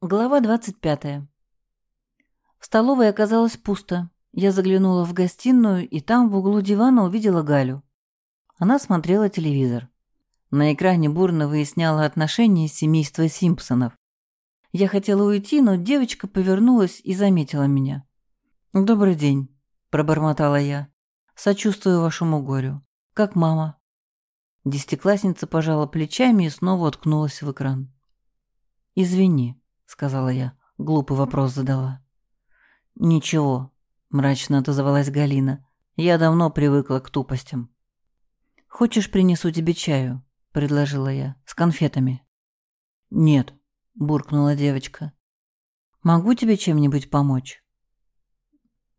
Глава 25. В столовой оказалось пусто. Я заглянула в гостиную, и там в углу дивана увидела Галю. Она смотрела телевизор. На экране бурно выясняла отношения семейства Симпсонов. Я хотела уйти, но девочка повернулась и заметила меня. «Добрый день», – пробормотала я. «Сочувствую вашему горю. Как мама?» Десятиклассница пожала плечами и снова уткнулась в экран. «Извини», сказала я. Глупый вопрос задала. Ничего, мрачно отозвалась Галина. Я давно привыкла к тупостям. Хочешь, принесу тебе чаю? предложила я. С конфетами. Нет, буркнула девочка. Могу тебе чем-нибудь помочь?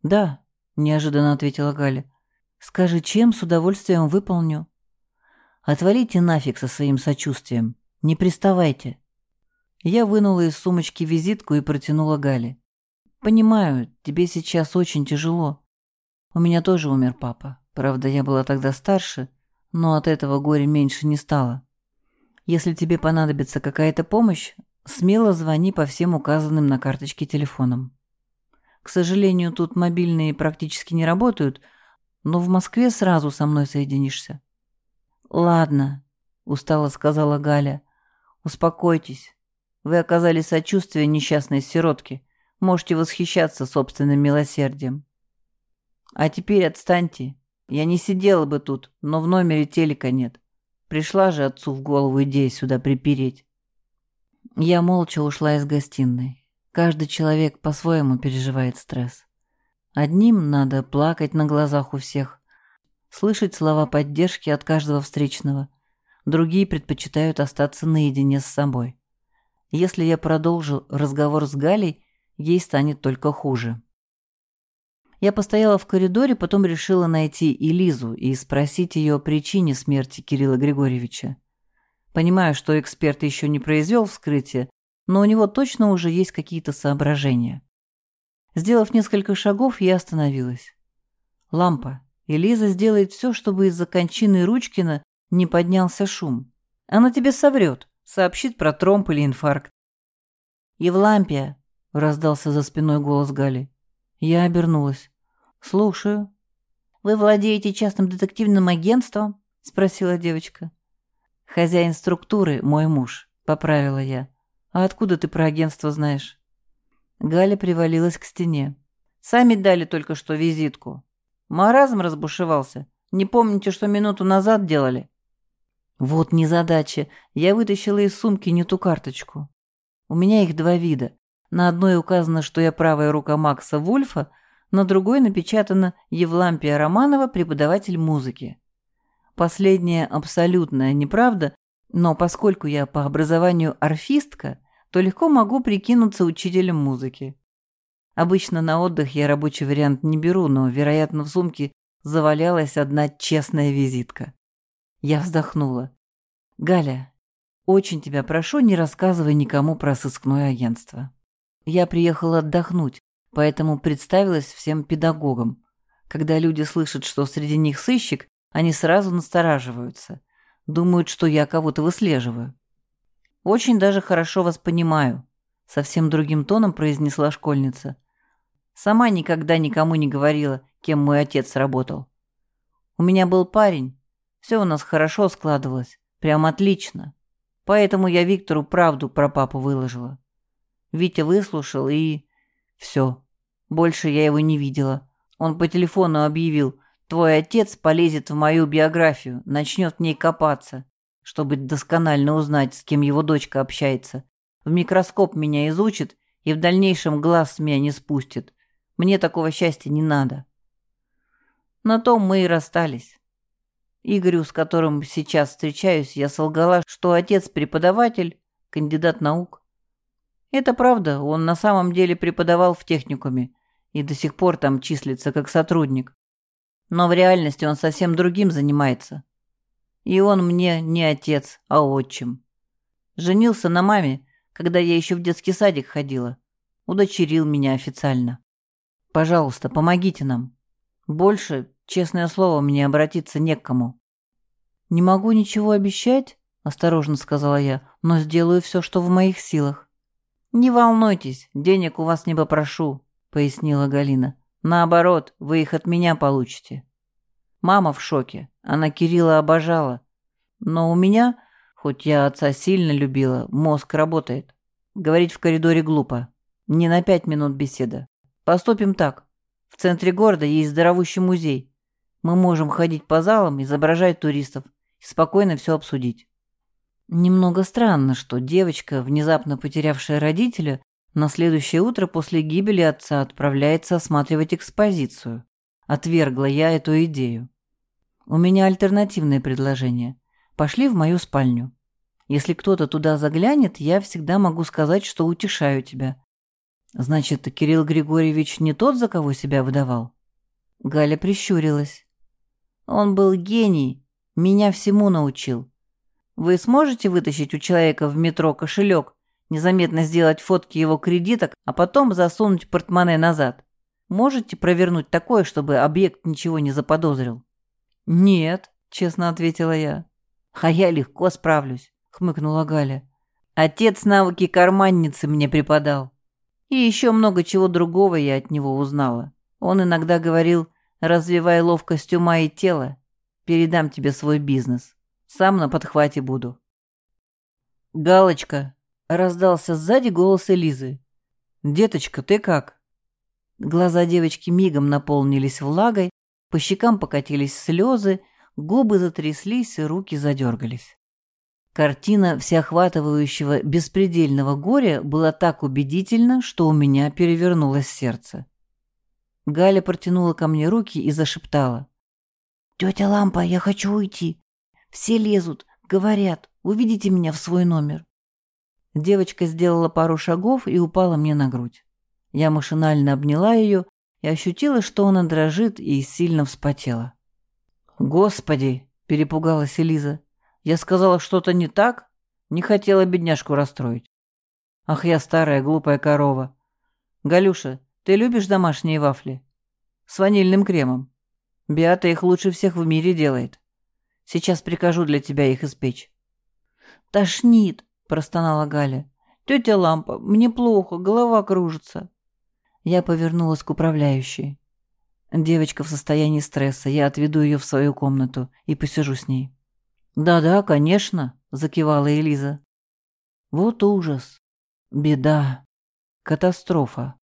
Да, неожиданно ответила Галя. Скажи, чем с удовольствием выполню. Отвалите нафиг со своим сочувствием. Не приставайте. Я вынула из сумочки визитку и протянула Гале. «Понимаю, тебе сейчас очень тяжело. У меня тоже умер папа. Правда, я была тогда старше, но от этого горя меньше не стало. Если тебе понадобится какая-то помощь, смело звони по всем указанным на карточке телефонам. К сожалению, тут мобильные практически не работают, но в Москве сразу со мной соединишься». «Ладно», — устало сказала Галя, — «успокойтесь». Вы оказали сочувствие несчастной сиротке. Можете восхищаться собственным милосердием. А теперь отстаньте. Я не сидела бы тут, но в номере телека нет. Пришла же отцу в голову идея сюда припереть. Я молча ушла из гостиной. Каждый человек по-своему переживает стресс. Одним надо плакать на глазах у всех, слышать слова поддержки от каждого встречного. Другие предпочитают остаться наедине с собой. Если я продолжу разговор с Галей, ей станет только хуже. Я постояла в коридоре, потом решила найти Элизу и спросить ее о причине смерти Кирилла Григорьевича. Понимаю, что эксперт еще не произвел вскрытие, но у него точно уже есть какие-то соображения. Сделав несколько шагов, я остановилась. Лампа. Элиза сделает все, чтобы из-за кончины Ручкина не поднялся шум. Она тебе соврет сообщит про тромб или инфаркт. «Евлампия!» — раздался за спиной голос Гали. Я обернулась. «Слушаю». «Вы владеете частным детективным агентством?» — спросила девочка. «Хозяин структуры — мой муж», — поправила я. «А откуда ты про агентство знаешь?» Галя привалилась к стене. «Сами дали только что визитку. Маразм разбушевался. Не помните, что минуту назад делали?» Вот незадача. Я вытащила из сумки не ту карточку. У меня их два вида. На одной указано, что я правая рука Макса Вульфа, на другой напечатано Евлампия Романова, преподаватель музыки. Последняя абсолютная неправда, но поскольку я по образованию орфистка, то легко могу прикинуться учителем музыки. Обычно на отдых я рабочий вариант не беру, но, вероятно, в сумке завалялась одна честная визитка. Я вздохнула. «Галя, очень тебя прошу, не рассказывай никому про сыскное агентство. Я приехала отдохнуть, поэтому представилась всем педагогам. Когда люди слышат, что среди них сыщик, они сразу настораживаются. Думают, что я кого-то выслеживаю. Очень даже хорошо вас понимаю», — совсем другим тоном произнесла школьница. «Сама никогда никому не говорила, кем мой отец работал. У меня был парень, все у нас хорошо складывалось, прям отлично. Поэтому я Виктору правду про папу выложила. Витя выслушал и... Все. Больше я его не видела. Он по телефону объявил, твой отец полезет в мою биографию, начнет в ней копаться, чтобы досконально узнать, с кем его дочка общается. В микроскоп меня изучит и в дальнейшем глаз с меня не спустит. Мне такого счастья не надо. На том мы и расстались. Игорю, с которым сейчас встречаюсь, я солгала, что отец преподаватель, кандидат наук. Это правда, он на самом деле преподавал в техникуме и до сих пор там числится как сотрудник. Но в реальности он совсем другим занимается. И он мне не отец, а отчим. Женился на маме, когда я еще в детский садик ходила. Удочерил меня официально. Пожалуйста, помогите нам. Больше Честное слово, мне обратиться не к кому. «Не могу ничего обещать», — осторожно сказала я, «но сделаю все, что в моих силах». «Не волнуйтесь, денег у вас не попрошу», — пояснила Галина. «Наоборот, вы их от меня получите». Мама в шоке, она Кирилла обожала. Но у меня, хоть я отца сильно любила, мозг работает. Говорить в коридоре глупо. Не на пять минут беседа. Поступим так. В центре города есть здоровущий музей. Мы можем ходить по залам, изображать туристов и спокойно все обсудить. Немного странно, что девочка, внезапно потерявшая родителя, на следующее утро после гибели отца отправляется осматривать экспозицию. Отвергла я эту идею. У меня альтернативное предложение. Пошли в мою спальню. Если кто-то туда заглянет, я всегда могу сказать, что утешаю тебя. Значит, Кирилл Григорьевич не тот, за кого себя выдавал? Галя прищурилась. Он был гений, меня всему научил. Вы сможете вытащить у человека в метро кошелек, незаметно сделать фотки его кредиток, а потом засунуть портмоне назад? Можете провернуть такое, чтобы объект ничего не заподозрил? Нет, честно ответила я. А я легко справлюсь, хмыкнула Галя. Отец навыки карманницы мне преподал. И еще много чего другого я от него узнала. Он иногда говорил, развивай ловкость ума и тела, передам тебе свой бизнес. Сам на подхвате буду. «Галочка!» — раздался сзади голос Элизы. «Деточка, ты как?» Глаза девочки мигом наполнились влагой, по щекам покатились слезы, губы затряслись и руки задергались. Картина всеохватывающего беспредельного горя была так убедительна, что у меня перевернулось сердце. Галя протянула ко мне руки и зашептала. «Тетя Лампа, я хочу уйти. Все лезут, говорят, увидите меня в свой номер». Девочка сделала пару шагов и упала мне на грудь. Я машинально обняла ее и ощутила, что она дрожит и сильно вспотела. «Господи!» – перепугалась Элиза. Я сказала что-то не так? Не хотела бедняжку расстроить. Ах, я старая глупая корова. Галюша, ты любишь домашние вафли? С ванильным кремом. Биата их лучше всех в мире делает. Сейчас прикажу для тебя их испечь. Тошнит, простонала Галя. Тетя Лампа, мне плохо, голова кружится. Я повернулась к управляющей. Девочка в состоянии стресса, я отведу ее в свою комнату и посижу с ней. «Да-да, конечно», — закивала Элиза. «Вот ужас, беда, катастрофа.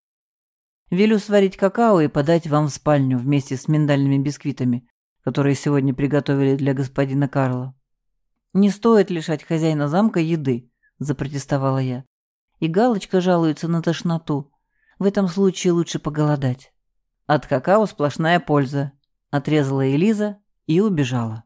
Велю сварить какао и подать вам в спальню вместе с миндальными бисквитами, которые сегодня приготовили для господина Карла. Не стоит лишать хозяина замка еды», — запротестовала я. «И Галочка жалуется на тошноту. В этом случае лучше поголодать». «От какао сплошная польза», — отрезала Элиза и убежала.